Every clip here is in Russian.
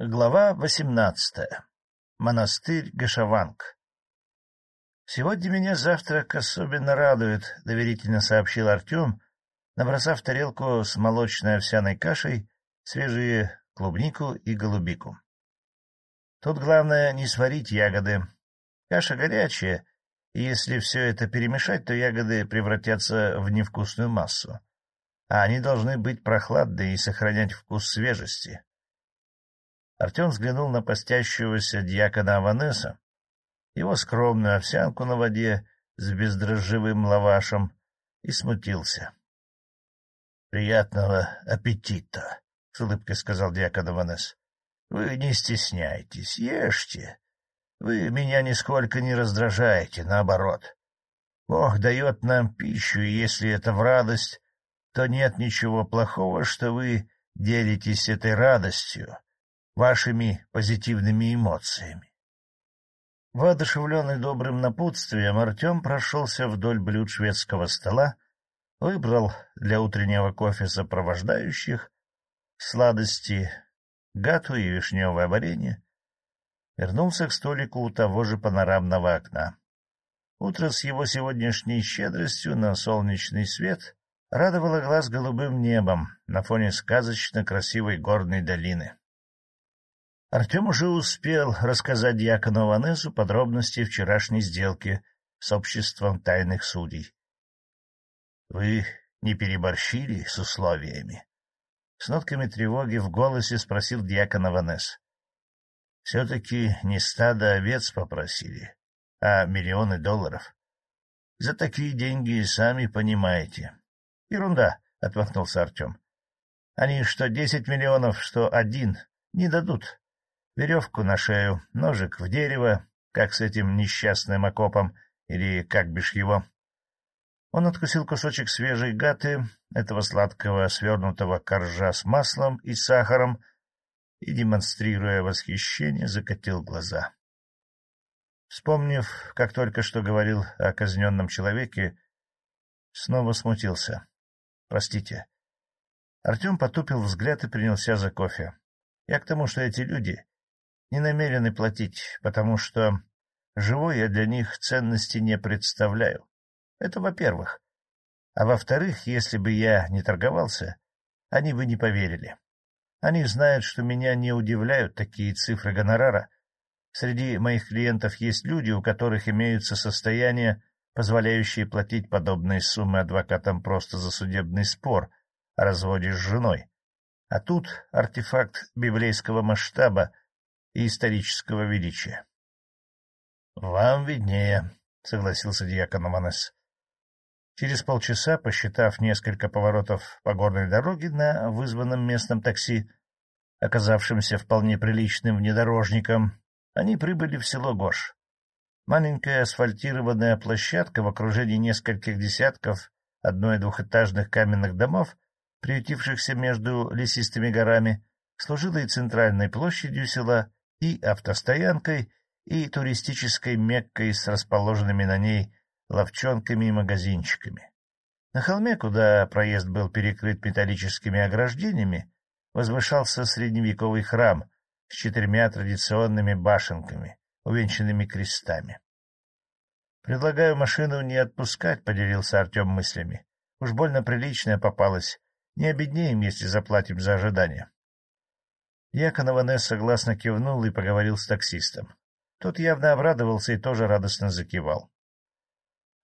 Глава восемнадцатая. Монастырь Гашаванг. «Сегодня меня завтрак особенно радует», — доверительно сообщил Артем, набросав тарелку с молочной овсяной кашей, свежие клубнику и голубику. «Тут главное не сварить ягоды. Каша горячая, и если все это перемешать, то ягоды превратятся в невкусную массу, а они должны быть прохладные и сохранять вкус свежести». Артем взглянул на постящегося дьякона Аванеса, его скромную овсянку на воде с бездрожжевым лавашем, и смутился. — Приятного аппетита! — с улыбкой сказал дьякон Аванес. — Вы не стесняйтесь, ешьте. Вы меня нисколько не раздражаете, наоборот. Бог дает нам пищу, и если это в радость, то нет ничего плохого, что вы делитесь этой радостью вашими позитивными эмоциями. Воодушевленный добрым напутствием, Артем прошелся вдоль блюд шведского стола, выбрал для утреннего кофе сопровождающих, сладости, гату и вишневое варенье, вернулся к столику у того же панорамного окна. Утро с его сегодняшней щедростью на солнечный свет радовало глаз голубым небом на фоне сказочно красивой горной долины. Артем уже успел рассказать дьякону Ванесу подробности вчерашней сделки с обществом тайных судей. — Вы не переборщили с условиями? С нотками тревоги в голосе спросил дьякон Аванес. — Все-таки не стадо овец попросили, а миллионы долларов. За такие деньги, сами понимаете. — Ерунда, — отмахнулся Артем. — Они что десять миллионов, что один, не дадут веревку на шею, ножик в дерево, как с этим несчастным окопом, или как бишь его. Он откусил кусочек свежей гаты, этого сладкого свернутого коржа с маслом и сахаром, и, демонстрируя восхищение, закатил глаза. Вспомнив, как только что говорил о казненном человеке, снова смутился. — Простите. Артем потупил взгляд и принялся за кофе. Я к тому, что эти люди не намерены платить, потому что живой я для них ценности не представляю. Это во-первых. А во-вторых, если бы я не торговался, они бы не поверили. Они знают, что меня не удивляют такие цифры гонорара. Среди моих клиентов есть люди, у которых имеются состояния, позволяющие платить подобные суммы адвокатам просто за судебный спор о разводе с женой. А тут артефакт библейского масштаба — и исторического величия. — Вам виднее, — согласился дьякон Аманес. Через полчаса, посчитав несколько поворотов по горной дороге на вызванном местном такси, оказавшимся вполне приличным внедорожником, они прибыли в село Гош. Маленькая асфальтированная площадка в окружении нескольких десятков одно- и двухэтажных каменных домов, приютившихся между лесистыми горами, служила и центральной площадью села, и автостоянкой, и туристической меккой с расположенными на ней ловчонками и магазинчиками. На холме, куда проезд был перекрыт металлическими ограждениями, возвышался средневековый храм с четырьмя традиционными башенками, увенчанными крестами. — Предлагаю машину не отпускать, — поделился Артем мыслями. — Уж больно приличная попалась. Не обеднеем, если заплатим за ожидание. Якон Аванес согласно кивнул и поговорил с таксистом. Тот явно обрадовался и тоже радостно закивал.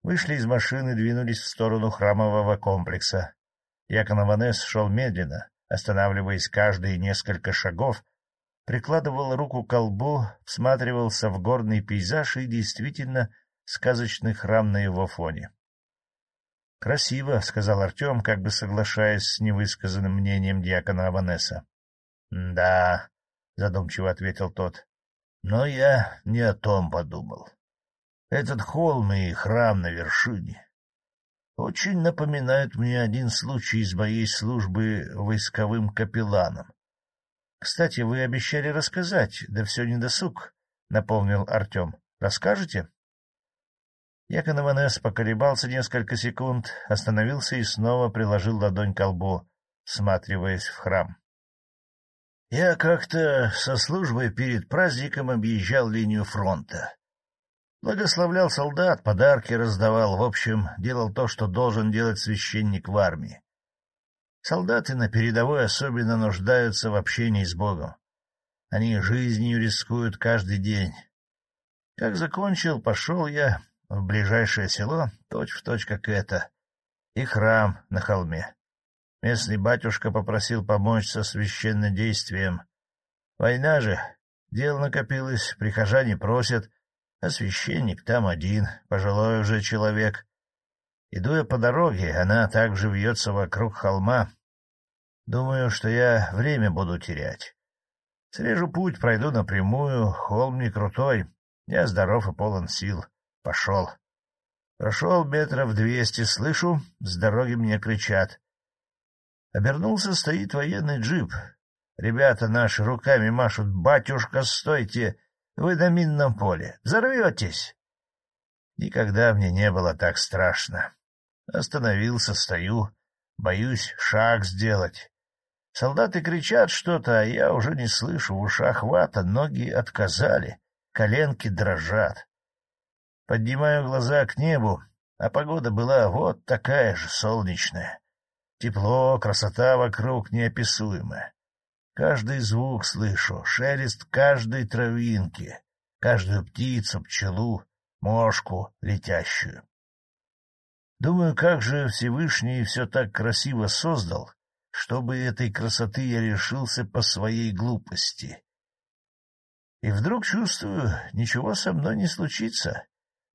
Вышли из машины, двинулись в сторону храмового комплекса. Якон Аванес шел медленно, останавливаясь каждые несколько шагов, прикладывал руку к колбу, всматривался в горный пейзаж и действительно сказочный храм на его фоне. — Красиво, — сказал Артем, как бы соглашаясь с невысказанным мнением диакона Аванеса. — Да, — задумчиво ответил тот, — но я не о том подумал. Этот холм и храм на вершине очень напоминают мне один случай из моей службы войсковым капелланом. Кстати, вы обещали рассказать, да все не досуг, — напомнил Артем. — Расскажете? Якон Иванес поколебался несколько секунд, остановился и снова приложил ладонь к лбу, всматриваясь в храм. Я как-то со службой перед праздником объезжал линию фронта. Благословлял солдат, подарки раздавал, в общем, делал то, что должен делать священник в армии. Солдаты на передовой особенно нуждаются в общении с Богом. Они жизнью рискуют каждый день. Как закончил, пошел я в ближайшее село, точь-в-точь точь как это, и храм на холме. Местный батюшка попросил помочь со священнодействием. Война же, дело накопилось, прихожане просят, а священник там один, пожилой уже человек. Иду я по дороге, она также вьется вокруг холма. Думаю, что я время буду терять. Срежу путь, пройду напрямую, холм не крутой. Я здоров и полон сил. Пошел. Прошел метров двести, слышу, с дороги мне кричат. Обернулся, стоит военный джип. Ребята наши руками машут. «Батюшка, стойте! Вы на минном поле. Взорветесь!» Никогда мне не было так страшно. Остановился, стою, боюсь шаг сделать. Солдаты кричат что-то, а я уже не слышу, в ушах вата, ноги отказали, коленки дрожат. Поднимаю глаза к небу, а погода была вот такая же солнечная. Тепло, красота вокруг неописуемая. Каждый звук слышу, шелест каждой травинки, каждую птицу, пчелу, мошку летящую. Думаю, как же Всевышний все так красиво создал, чтобы этой красоты я решился по своей глупости. И вдруг чувствую, ничего со мной не случится.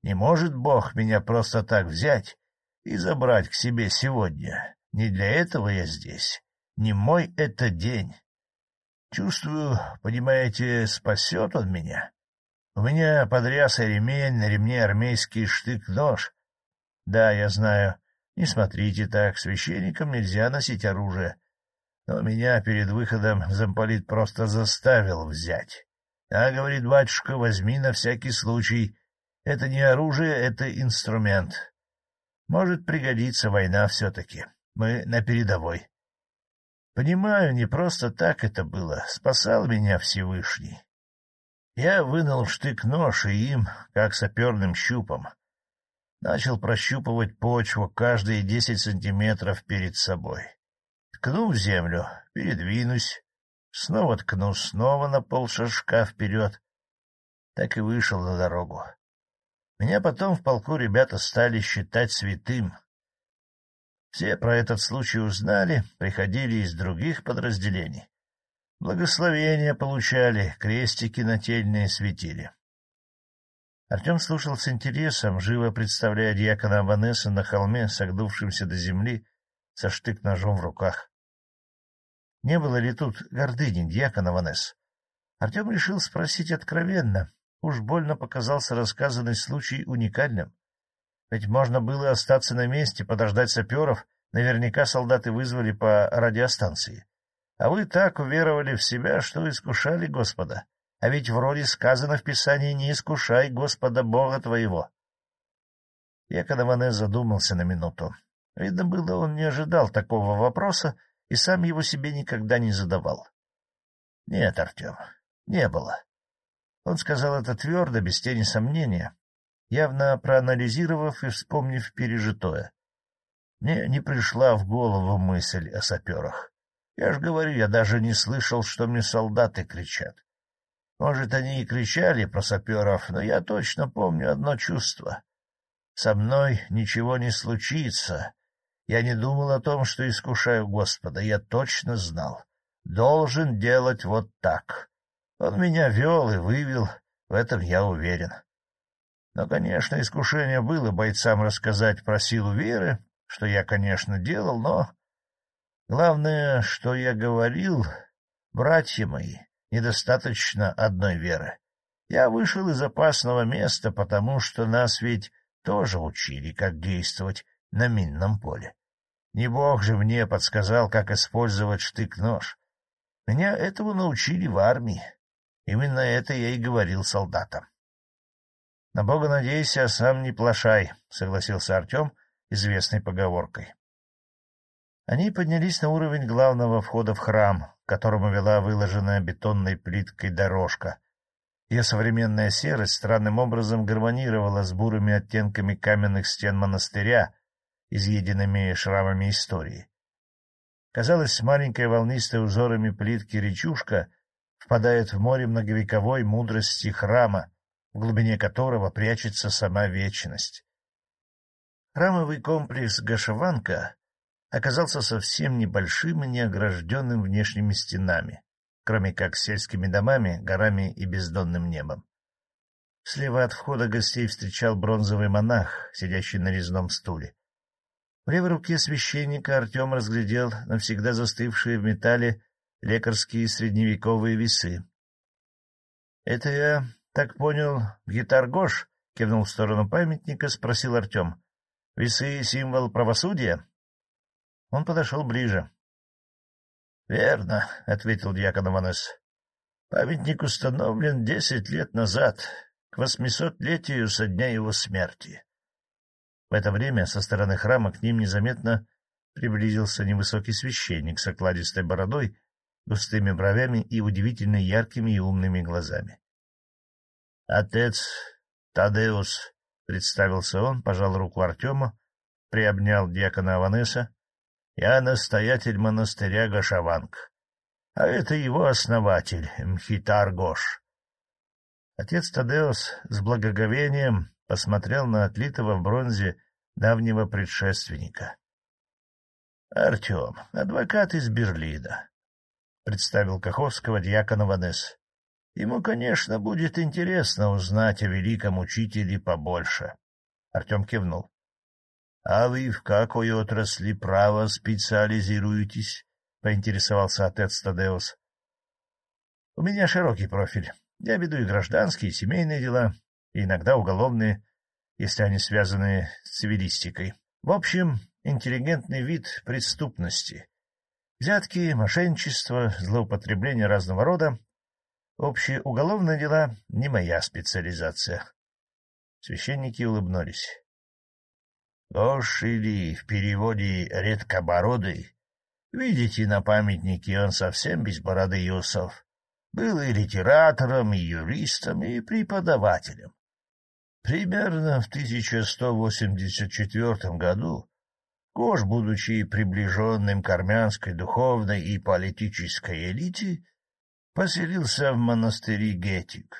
Не может Бог меня просто так взять и забрать к себе сегодня. Не для этого я здесь. Не мой это день. Чувствую, понимаете, спасет он меня. У меня под рясой ремень, на ремне армейский штык-нож. Да, я знаю, не смотрите так, священникам нельзя носить оружие. Но меня перед выходом замполит просто заставил взять. А, говорит батюшка, возьми на всякий случай. Это не оружие, это инструмент. Может пригодиться война все-таки. Мы на передовой. Понимаю, не просто так это было. Спасал меня Всевышний. Я вынул штык-нож и им, как саперным щупом, начал прощупывать почву каждые десять сантиметров перед собой. Ткну в землю, передвинусь, снова ткну, снова на полшажка вперед. Так и вышел на дорогу. Меня потом в полку ребята стали считать святым — все про этот случай узнали, приходили из других подразделений. Благословения получали, крестики нательные светили. Артем слушал с интересом, живо представляя дьякона Аванеса на холме, согнувшимся до земли, со штык-ножом в руках. Не было ли тут гордыни дьякона Аванес? Артем решил спросить откровенно. Уж больно показался рассказанный случай уникальным. Ведь можно было остаться на месте, подождать саперов, наверняка солдаты вызвали по радиостанции. А вы так уверовали в себя, что искушали Господа. А ведь вроде сказано в Писании «Не искушай Господа Бога твоего». Якон Иванес задумался на минуту. Видно было, он не ожидал такого вопроса и сам его себе никогда не задавал. — Нет, Артем, не было. Он сказал это твердо, без тени сомнения, явно проанализировав и вспомнив пережитое. Мне не пришла в голову мысль о саперах. Я ж говорю, я даже не слышал, что мне солдаты кричат. Может, они и кричали про саперов, но я точно помню одно чувство. Со мной ничего не случится. Я не думал о том, что искушаю Господа. Я точно знал. Должен делать вот так. Он меня вел и вывел, в этом я уверен. Но, конечно, искушение было бойцам рассказать про силу веры, что я, конечно, делал, но... Главное, что я говорил, братья мои, недостаточно одной веры. Я вышел из опасного места, потому что нас ведь тоже учили, как действовать на минном поле. Не бог же мне подсказал, как использовать штык-нож. Меня этому научили в армии. Именно это я и говорил солдатам. — На Бога надейся, а сам не плашай, — согласился Артем известной поговоркой. Они поднялись на уровень главного входа в храм, к которому вела выложенная бетонной плиткой дорожка. Ее современная серость странным образом гармонировала с бурыми оттенками каменных стен монастыря, изъеденными шрамами истории. Казалось, маленькая волнистая узорами плитки речушка впадает в море многовековой мудрости храма, в глубине которого прячется сама вечность. Храмовый комплекс Гашаванка оказался совсем небольшим и неогражденным внешними стенами, кроме как сельскими домами, горами и бездонным небом. Слева от входа гостей встречал бронзовый монах, сидящий на резном стуле. В левой руке священника Артем разглядел навсегда застывшие в металле лекарские средневековые весы. — Это я так понял, гитар-гош? — кивнул в сторону памятника, спросил Артем. — Весы — символ правосудия? Он подошел ближе. — Верно, — ответил дьякон Иванес. — Памятник установлен десять лет назад, к восьмисотлетию со дня его смерти. В это время со стороны храма к ним незаметно приблизился невысокий священник с окладистой бородой, густыми бровями и удивительно яркими и умными глазами. — Отец Тадеус, — представился он, пожал руку Артему, приобнял дьякона Аванеса я настоятель монастыря Гашаванг, а это его основатель, Мхитар Гош. Отец Тадеус с благоговением посмотрел на отлитого в бронзе давнего предшественника. — Артем, адвокат из Берлина, — представил Каховского дьякона Ванес. Ему, конечно, будет интересно узнать о великом учителе побольше. Артем кивнул. — А вы в какой отрасли права специализируетесь? — поинтересовался отец Тадеус. — У меня широкий профиль. Я веду и гражданские, и семейные дела, и иногда уголовные, если они связаны с цивилистикой. В общем, интеллигентный вид преступности. Взятки, мошенничество, злоупотребление разного рода. Общие уголовные дела — не моя специализация. Священники улыбнулись. Гош или в переводе «редкобородый». Видите, на памятнике он совсем без бороды Юсов. Был и литератором, и юристом, и преподавателем. Примерно в 1184 году Гош, будучи приближенным к армянской духовной и политической элите, поселился в монастыре Гетик.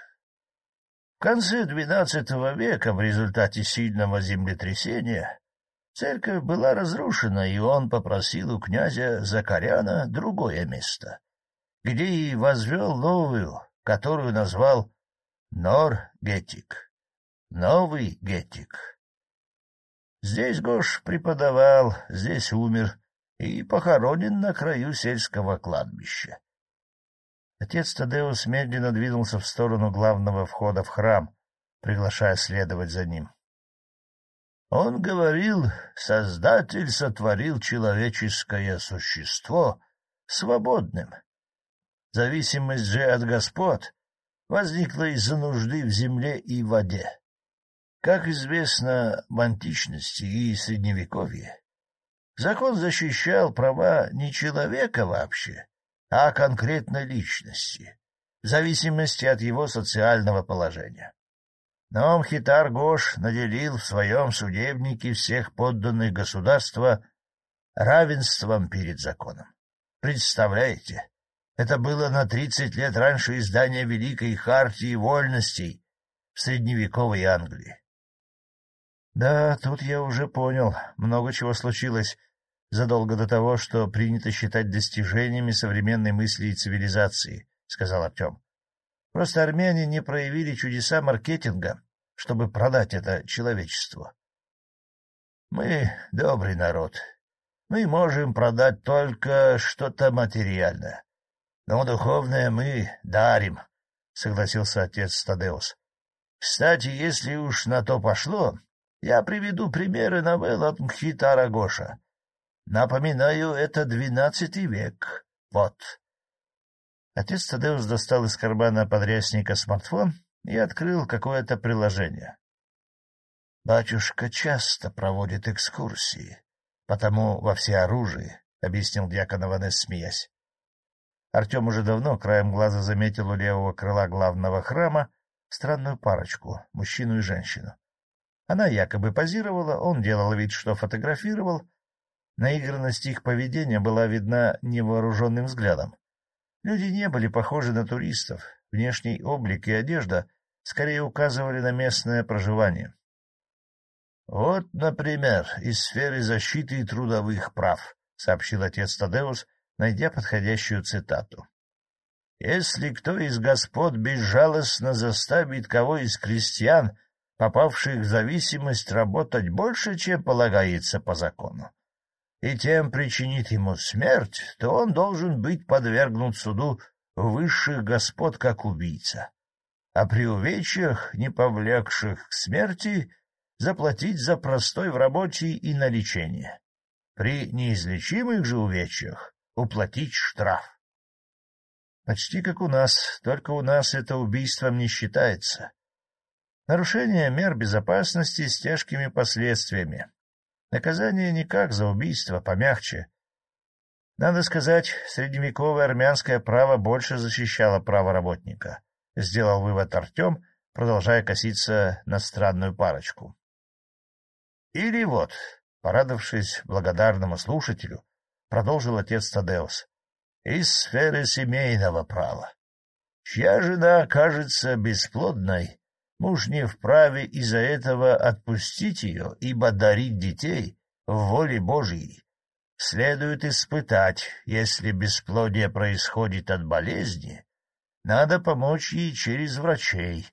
В конце XII века в результате сильного землетрясения церковь была разрушена, и он попросил у князя Закаряна другое место, где и возвел новую, которую назвал Нор-Гетик, Новый Гетик. Здесь Гош преподавал, здесь умер и похоронен на краю сельского кладбища. Отец Тадеус медленно двинулся в сторону главного входа в храм, приглашая следовать за ним. Он говорил, Создатель сотворил человеческое существо свободным. Зависимость же от господ возникла из-за нужды в земле и воде. Как известно в античности и средневековье, закон защищал права не человека вообще, а конкретной личности, в зависимости от его социального положения. Но Мхитар Гош наделил в своем судебнике всех подданных государства равенством перед законом. Представляете, это было на тридцать лет раньше издания Великой Хартии Вольностей в средневековой Англии. Да, тут я уже понял, много чего случилось задолго до того, что принято считать достижениями современной мысли и цивилизации, — сказал Артем. Просто армяне не проявили чудеса маркетинга, чтобы продать это человечеству. Мы добрый народ. Мы можем продать только что-то материальное. Но духовное мы дарим, — согласился отец Тадеус. Кстати, если уж на то пошло, я приведу примеры новелл от Мхитара Гоша. Напоминаю, это двенадцатый век. Вот. Отец Тадеус достал из кармана подрясника смартфон и открыл какое-то приложение. Батюшка часто проводит экскурсии, потому во всеоружии, — объяснил дьякон Иванес, смеясь. Артем уже давно краем глаза заметил у левого крыла главного храма странную парочку, мужчину и женщину. Она якобы позировала, он делал вид, что фотографировал. Наигранность их поведения была видна невооруженным взглядом. Люди не были похожи на туристов, внешний облик и одежда скорее указывали на местное проживание. — Вот, например, из сферы защиты трудовых прав, — сообщил отец Тадеус, найдя подходящую цитату. — Если кто из господ безжалостно заставит кого из крестьян, попавших в зависимость, работать больше, чем полагается по закону, и тем причинит ему смерть, то он должен быть подвергнут суду высших господ как убийца, а при увечьях, не повлекших к смерти, заплатить за простой в работе и на лечение. При неизлечимых же увечьях уплатить штраф. Почти как у нас, только у нас это убийством не считается. Нарушение мер безопасности с тяжкими последствиями. Наказание никак за убийство, помягче. Надо сказать, средневековое армянское право больше защищало право работника, — сделал вывод Артем, продолжая коситься на странную парочку. Или вот, порадовавшись благодарному слушателю, продолжил отец Тадеус, из сферы семейного права. Чья жена окажется бесплодной, муж не вправе из-за этого отпустить ее, ибо дарить детей в воле Божьей следует испытать, если бесплодие происходит от болезни, надо помочь ей через врачей.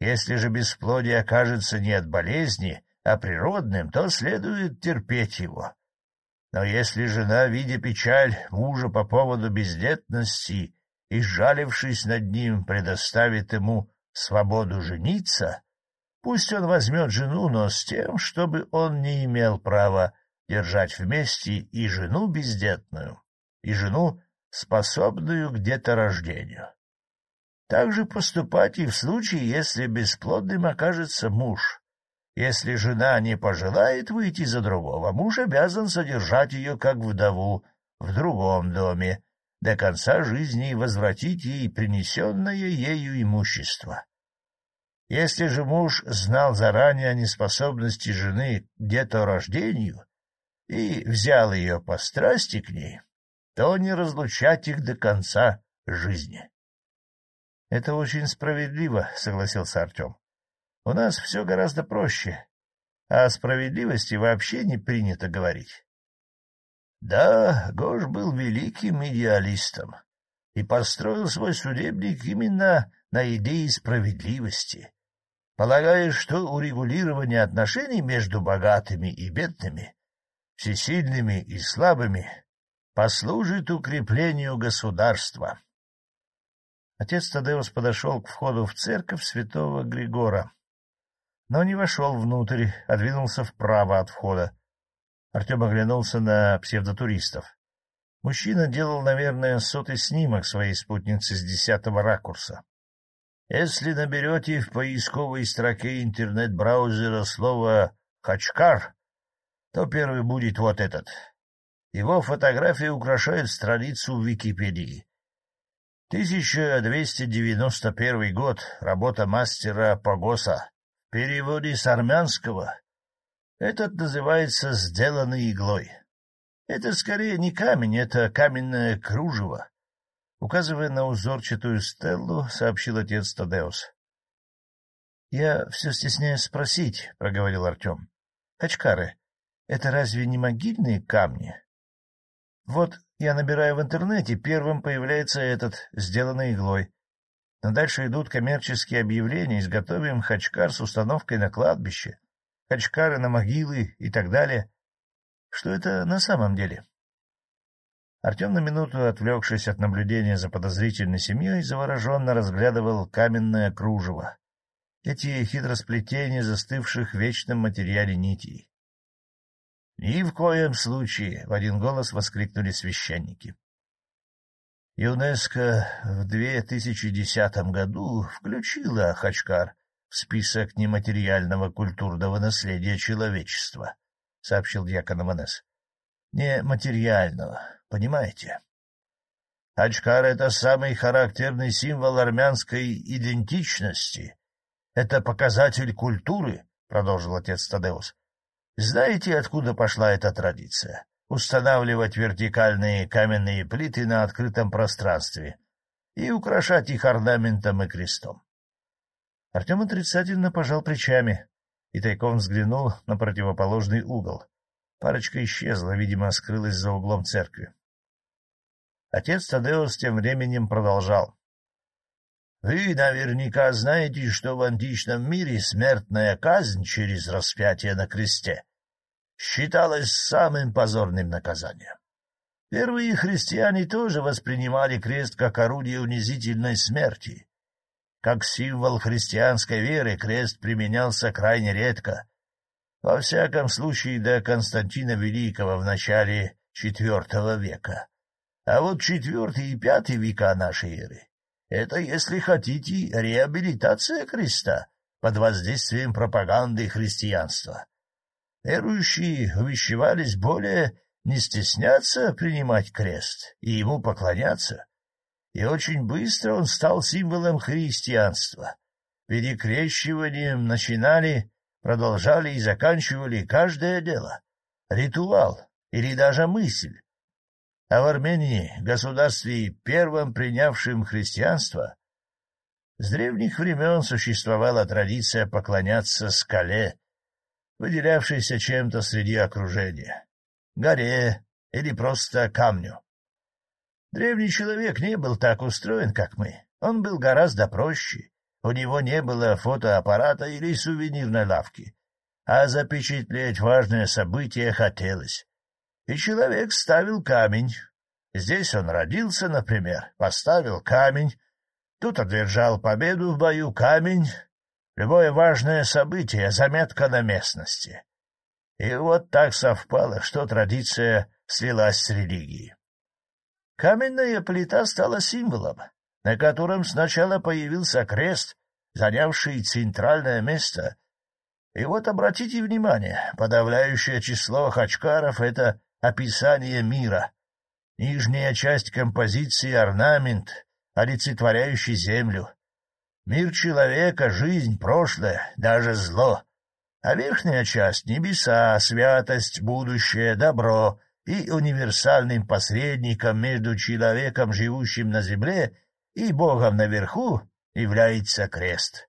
Если же бесплодие окажется не от болезни, а природным, то следует терпеть его. Но если жена, видя печаль мужа по поводу бездетности и, сжалившись над ним, предоставит ему свободу жениться, пусть он возьмет жену, но с тем, чтобы он не имел права держать вместе и жену бездетную, и жену, способную к деторождению. Так же поступать и в случае, если бесплодным окажется муж, если жена не пожелает выйти за другого, муж обязан содержать ее как вдову в другом доме, до конца жизни возвратить ей принесенное ею имущество. Если же муж знал заранее о неспособности жены к деторождению и взял ее по страсти к ней, то не разлучать их до конца жизни. — Это очень справедливо, — согласился Артем. У нас все гораздо проще, а о справедливости вообще не принято говорить. Да, Гош был великим идеалистом и построил свой судебник именно на идее справедливости, полагая, что урегулирование отношений между богатыми и бедными, всесильными и слабыми послужит укреплению государства. Отец Тадеус подошел к входу в церковь святого Григора но не вошел внутрь, а двинулся вправо от входа. Артем оглянулся на псевдотуристов. Мужчина делал, наверное, сотый снимок своей спутницы с десятого ракурса. Если наберете в поисковой строке интернет-браузера слово «Хачкар», то первый будет вот этот. Его фотография украшает страницу в Википедии. 1291 год. Работа мастера Погоса переводе с армянского этот называется «сделанный иглой». Это скорее не камень, это каменное кружево. Указывая на узорчатую стеллу, сообщил отец Тадеус. — Я все стесняюсь спросить, — проговорил Артем. — Качкары, это разве не могильные камни? Вот я набираю в интернете, первым появляется этот, сделанный иглой. Но дальше идут коммерческие объявления, изготовим хачкар с установкой на кладбище, хачкары на могилы и так далее. Что это на самом деле? Артем на минуту, отвлекшись от наблюдения за подозрительной семьей, завороженно разглядывал каменное кружево. Эти хитросплетения застывших в вечном материале нитей. — Ни в коем случае! — в один голос воскликнули священники. ЮНЕСКО в 2010 году включила Хачкар список нематериального культурного наследия человечества, — сообщил дьякон МНС. нематериального, понимаете? Очкар — это самый характерный символ армянской идентичности. Это показатель культуры, — продолжил отец Тадеус. Знаете, откуда пошла эта традиция? Устанавливать вертикальные каменные плиты на открытом пространстве и украшать их орнаментом и крестом. Артем отрицательно пожал плечами и тайком взглянул на противоположный угол. Парочка исчезла, видимо, скрылась за углом церкви. Отец Тадеус тем временем продолжал. — Вы наверняка знаете, что в античном мире смертная казнь через распятие на кресте считалась самым позорным наказанием. Первые христиане тоже воспринимали крест как орудие унизительной смерти. Как символ христианской веры крест применялся крайне редко, во всяком случае до Константина Великого в начале IV века. А вот четвертый и пятый века нашей эры — это, если хотите, реабилитация креста под воздействием пропаганды христианства. Верующие увещевались более не стесняться принимать крест и ему поклоняться, и очень быстро он стал символом христианства. Перекрещиванием начинали, продолжали и заканчивали каждое дело, ритуал или даже мысль а в Армении, государстве первым принявшим христианство, с древних времен существовала традиция поклоняться скале, выделявшейся чем-то среди окружения, горе или просто камню. Древний человек не был так устроен, как мы. Он был гораздо проще. У него не было фотоаппарата или сувенирной лавки. А запечатлеть важное событие хотелось и человек ставил камень. Здесь он родился, например, поставил камень, тут одержал победу в бою камень, любое важное событие — заметка на местности. И вот так совпало, что традиция слилась с религией. Каменная плита стала символом, на котором сначала появился крест, занявший центральное место. И вот обратите внимание, подавляющее число хачкаров — это описание мира. Нижняя часть композиции — орнамент, олицетворяющий землю. Мир человека, жизнь, прошлое, даже зло. А верхняя часть — небеса, святость, будущее, добро и универсальным посредником между человеком, живущим на земле, и Богом наверху является крест.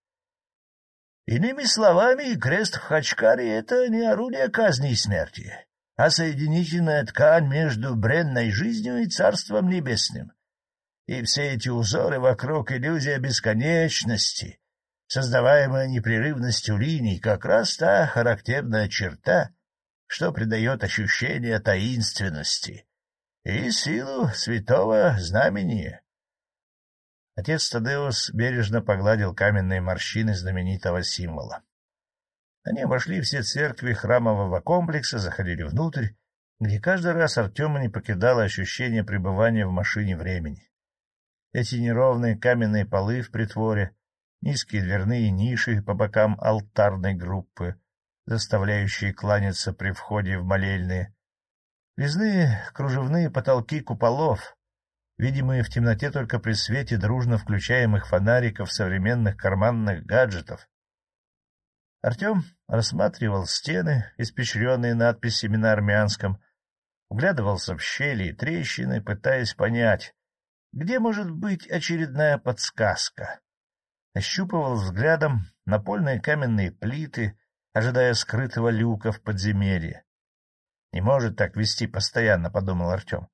Иными словами, крест в Хачкаре — это не орудие казни и смерти а соединительная ткань между бренной жизнью и Царством Небесным. И все эти узоры вокруг иллюзия бесконечности, создаваемая непрерывностью линий, как раз та характерная черта, что придает ощущение таинственности и силу святого знамени. Отец Тадеус бережно погладил каменные морщины знаменитого символа. Они обошли все церкви храмового комплекса, заходили внутрь, где каждый раз Артема не покидало ощущение пребывания в машине времени. Эти неровные каменные полы в притворе, низкие дверные ниши по бокам алтарной группы, заставляющие кланяться при входе в молельные, резные кружевные потолки куполов, видимые в темноте только при свете дружно включаемых фонариков современных карманных гаджетов, Артем рассматривал стены, испещренные надписями на армянском, углядывался в щели и трещины, пытаясь понять, где может быть очередная подсказка. Ощупывал взглядом напольные каменные плиты, ожидая скрытого люка в подземелье. «Не может так вести постоянно», — подумал Артем.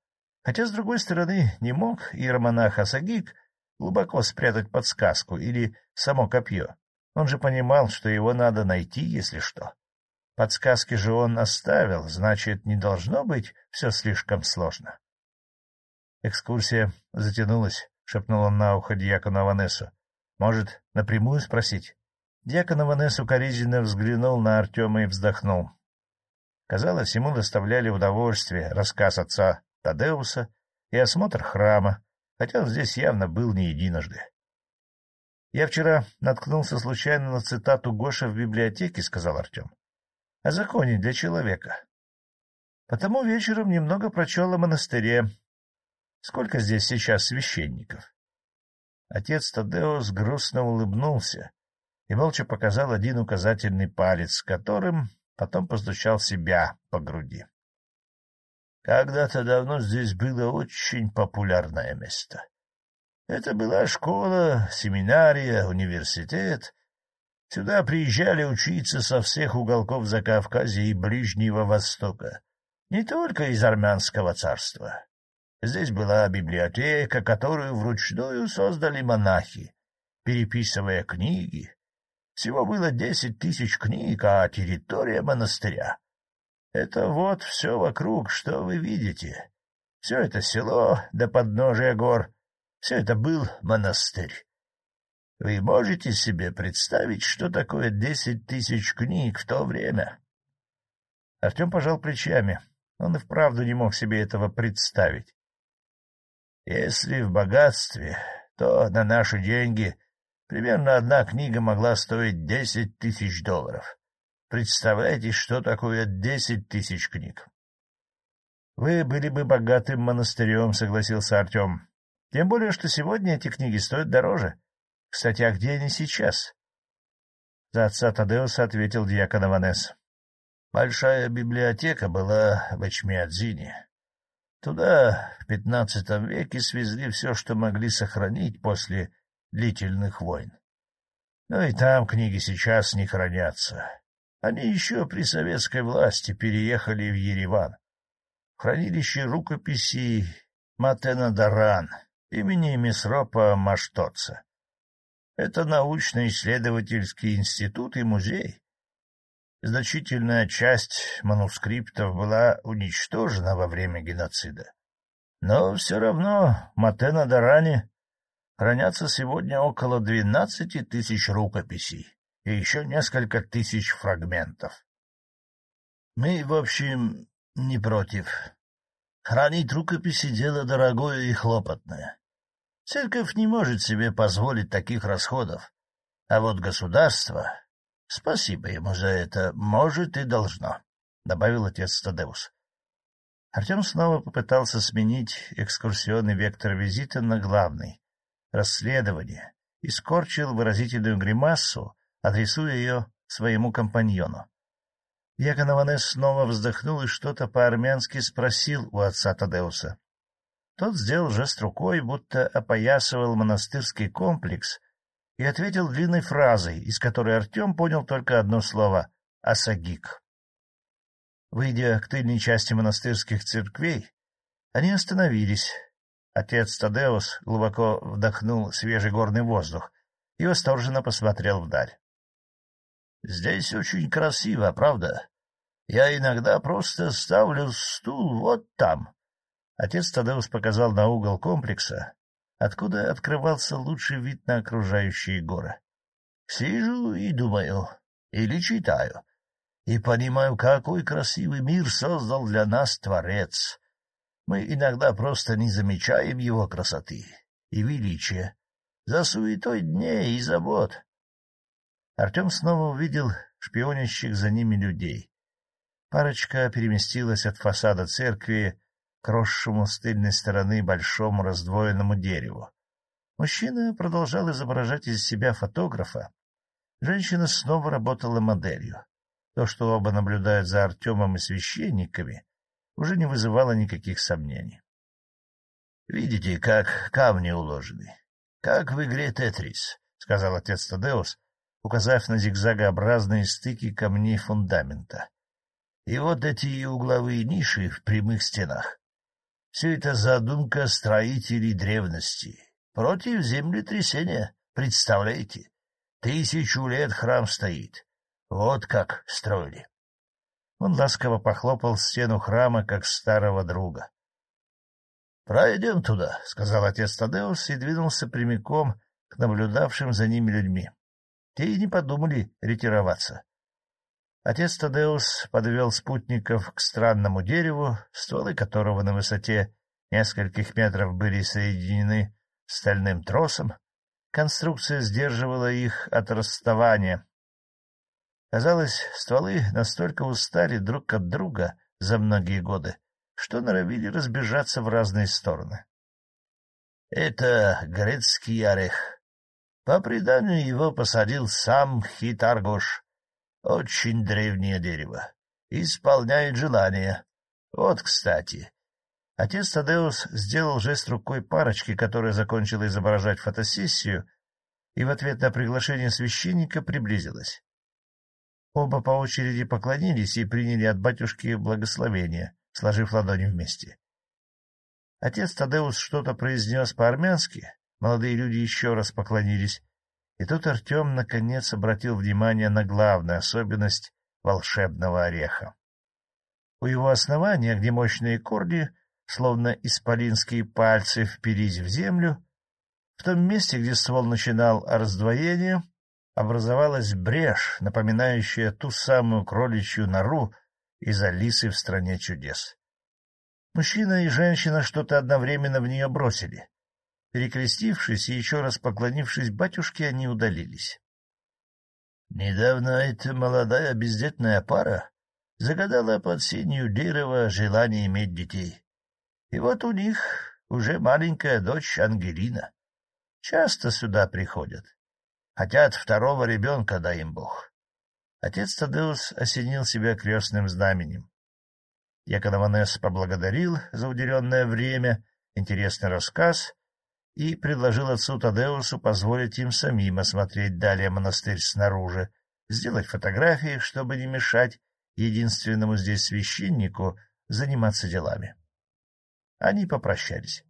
Хотя, с другой стороны, не мог иеромонах Асагик глубоко спрятать подсказку или само копье. Он же понимал, что его надо найти, если что. Подсказки же он оставил, значит, не должно быть все слишком сложно. Экскурсия затянулась, — шепнул он на ухо дьякону Аванесу. — Может, напрямую спросить? Дьякон Аванес укоризненно взглянул на Артема и вздохнул. Казалось, ему доставляли удовольствие рассказ отца Тадеуса и осмотр храма, хотя он здесь явно был не единожды. — Я вчера наткнулся случайно на цитату Гоша в библиотеке, — сказал Артем. — О законе для человека. Потому вечером немного прочел о монастыре. Сколько здесь сейчас священников? Отец Тадеус грустно улыбнулся и молча показал один указательный палец, которым потом постучал себя по груди. Когда-то давно здесь было очень популярное место. Это была школа, семинария, университет. Сюда приезжали учиться со всех уголков Закавказья и Ближнего Востока, не только из армянского царства. Здесь была библиотека, которую вручную создали монахи, переписывая книги. Всего было десять тысяч книг, а территория монастыря. Это вот все вокруг, что вы видите. Все это село до подножия гор — все это был монастырь. Вы можете себе представить, что такое десять тысяч книг в то время? Артем пожал плечами. Он и вправду не мог себе этого представить. Если в богатстве, то на наши деньги примерно одна книга могла стоить десять тысяч долларов. Представляете, что такое десять тысяч книг? — Вы были бы богатым монастырем, — согласился Артем. Тем более, что сегодня эти книги стоят дороже. Кстати, а где они сейчас? За отца Тадеуса ответил дьякон Аванес. Большая библиотека была в Эчмиадзине. Туда в пятнадцатом веке свезли все, что могли сохранить после длительных войн. Но и там книги сейчас не хранятся. Они еще при советской власти переехали в Ереван. Хранилище рукописей Матена Даран имени Месропа Маштоца. Это научно-исследовательский институт и музей. Значительная часть манускриптов была уничтожена во время геноцида. Но все равно в Матена-Даране хранятся сегодня около двенадцати тысяч рукописей и еще несколько тысяч фрагментов. Мы, в общем, не против. Хранить рукописи — дело дорогое и хлопотное. Церковь не может себе позволить таких расходов, а вот государство, спасибо ему за это, может и должно, — добавил отец Тадеус. Артем снова попытался сменить экскурсионный вектор визита на главный — расследование, и скорчил выразительную гримассу, адресуя ее своему компаньону. Якон снова вздохнул и что-то по-армянски спросил у отца Тадеуса. Тот сделал жест рукой, будто опоясывал монастырский комплекс, и ответил длинной фразой, из которой Артем понял только одно слово — «асагик». Выйдя к тыльной части монастырских церквей, они остановились. Отец Тадеус глубоко вдохнул свежий горный воздух и восторженно посмотрел вдаль. — Здесь очень красиво, правда? Я иногда просто ставлю стул вот там, Отец Тадеус показал на угол комплекса, откуда открывался лучший вид на окружающие горы. Сижу и думаю, или читаю, и понимаю, какой красивый мир создал для нас Творец. Мы иногда просто не замечаем его красоты и величия за суетой дней и забот. Артем снова увидел шпионящих за ними людей. Парочка переместилась от фасада церкви к росшему с тыльной стороны большому раздвоенному дереву. Мужчина продолжал изображать из себя фотографа. Женщина снова работала моделью. То, что оба наблюдают за Артемом и священниками, уже не вызывало никаких сомнений. — Видите, как камни уложены? Как в игре «Тетрис», — сказал отец Тадеус, указав на зигзагообразные стыки камней фундамента. — И вот эти угловые ниши в прямых стенах. Все это задумка строителей древности. Против землетрясения, представляете? Тысячу лет храм стоит. Вот как строили. Он ласково похлопал стену храма, как старого друга. — Пройдем туда, — сказал отец Тадеус и двинулся прямиком к наблюдавшим за ними людьми. Те и не подумали ретироваться. Отец Тадеус подвел спутников к странному дереву, стволы которого на высоте нескольких метров были соединены стальным тросом. Конструкция сдерживала их от расставания. Казалось, стволы настолько устали друг от друга за многие годы, что норовили разбежаться в разные стороны. Это грецкий орех. По преданию его посадил сам Хитаргош. Очень древнее дерево. Исполняет желания. Вот, кстати. Отец Тадеус сделал жест рукой парочки, которая закончила изображать фотосессию, и в ответ на приглашение священника приблизилась. Оба по очереди поклонились и приняли от батюшки благословение, сложив ладони вместе. Отец Тадеус что-то произнес по-армянски, молодые люди еще раз поклонились, и тут Артем наконец обратил внимание на главную особенность волшебного ореха. У его основания, где мощные корни, словно исполинские пальцы, впились в землю, в том месте, где ствол начинал раздвоение, образовалась брешь, напоминающая ту самую кроличью нору из Алисы в «Стране чудес». Мужчина и женщина что-то одновременно в нее бросили. Перекрестившись и еще раз поклонившись батюшке, они удалились. Недавно эта молодая бездетная пара загадала под сенью дерева желание иметь детей. И вот у них уже маленькая дочь Ангелина. Часто сюда приходят. Хотят второго ребенка, дай им Бог. Отец Тадеус осенил себя крестным знаменем. Яконованес поблагодарил за уделенное время, интересный рассказ и предложил отцу Тадеусу позволить им самим осмотреть далее монастырь снаружи, сделать фотографии, чтобы не мешать единственному здесь священнику заниматься делами. Они попрощались.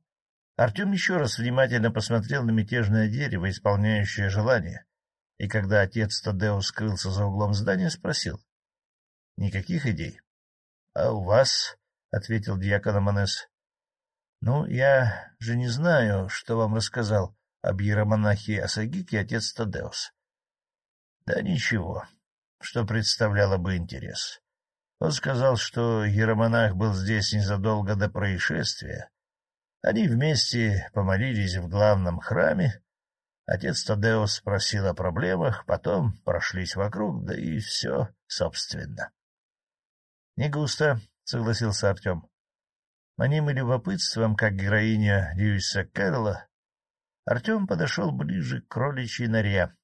Артем еще раз внимательно посмотрел на мятежное дерево, исполняющее желание, и когда отец Тадеус скрылся за углом здания, спросил. — Никаких идей? — А у вас? — ответил дьякон Аманес. — Ну, я же не знаю, что вам рассказал об иеромонахе Асагике отец Тадеус. — Да ничего, что представляло бы интерес. Он сказал, что иеромонах был здесь незадолго до происшествия. Они вместе помолились в главном храме. Отец Тадеус спросил о проблемах, потом прошлись вокруг, да и все, собственно. — Не густо, — согласился Артем. Манимый любопытством, как героиня Льюиса Кэрролла, Артем подошел ближе к кроличьей норе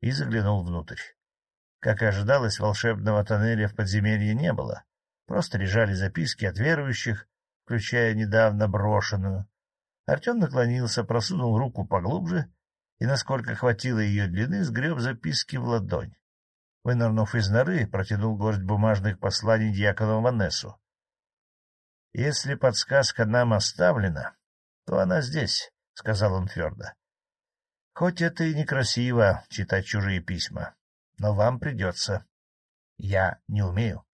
и заглянул внутрь. Как и ожидалось, волшебного тоннеля в подземелье не было. Просто лежали записки от верующих, включая недавно брошенную. Артем наклонился, просунул руку поглубже и, насколько хватило ее длины, сгреб записки в ладонь. Вынырнув из норы, протянул горсть бумажных посланий дьякону Ванессу. — Если подсказка нам оставлена, то она здесь, — сказал он твердо. — Хоть это и некрасиво читать чужие письма, но вам придется. Я не умею.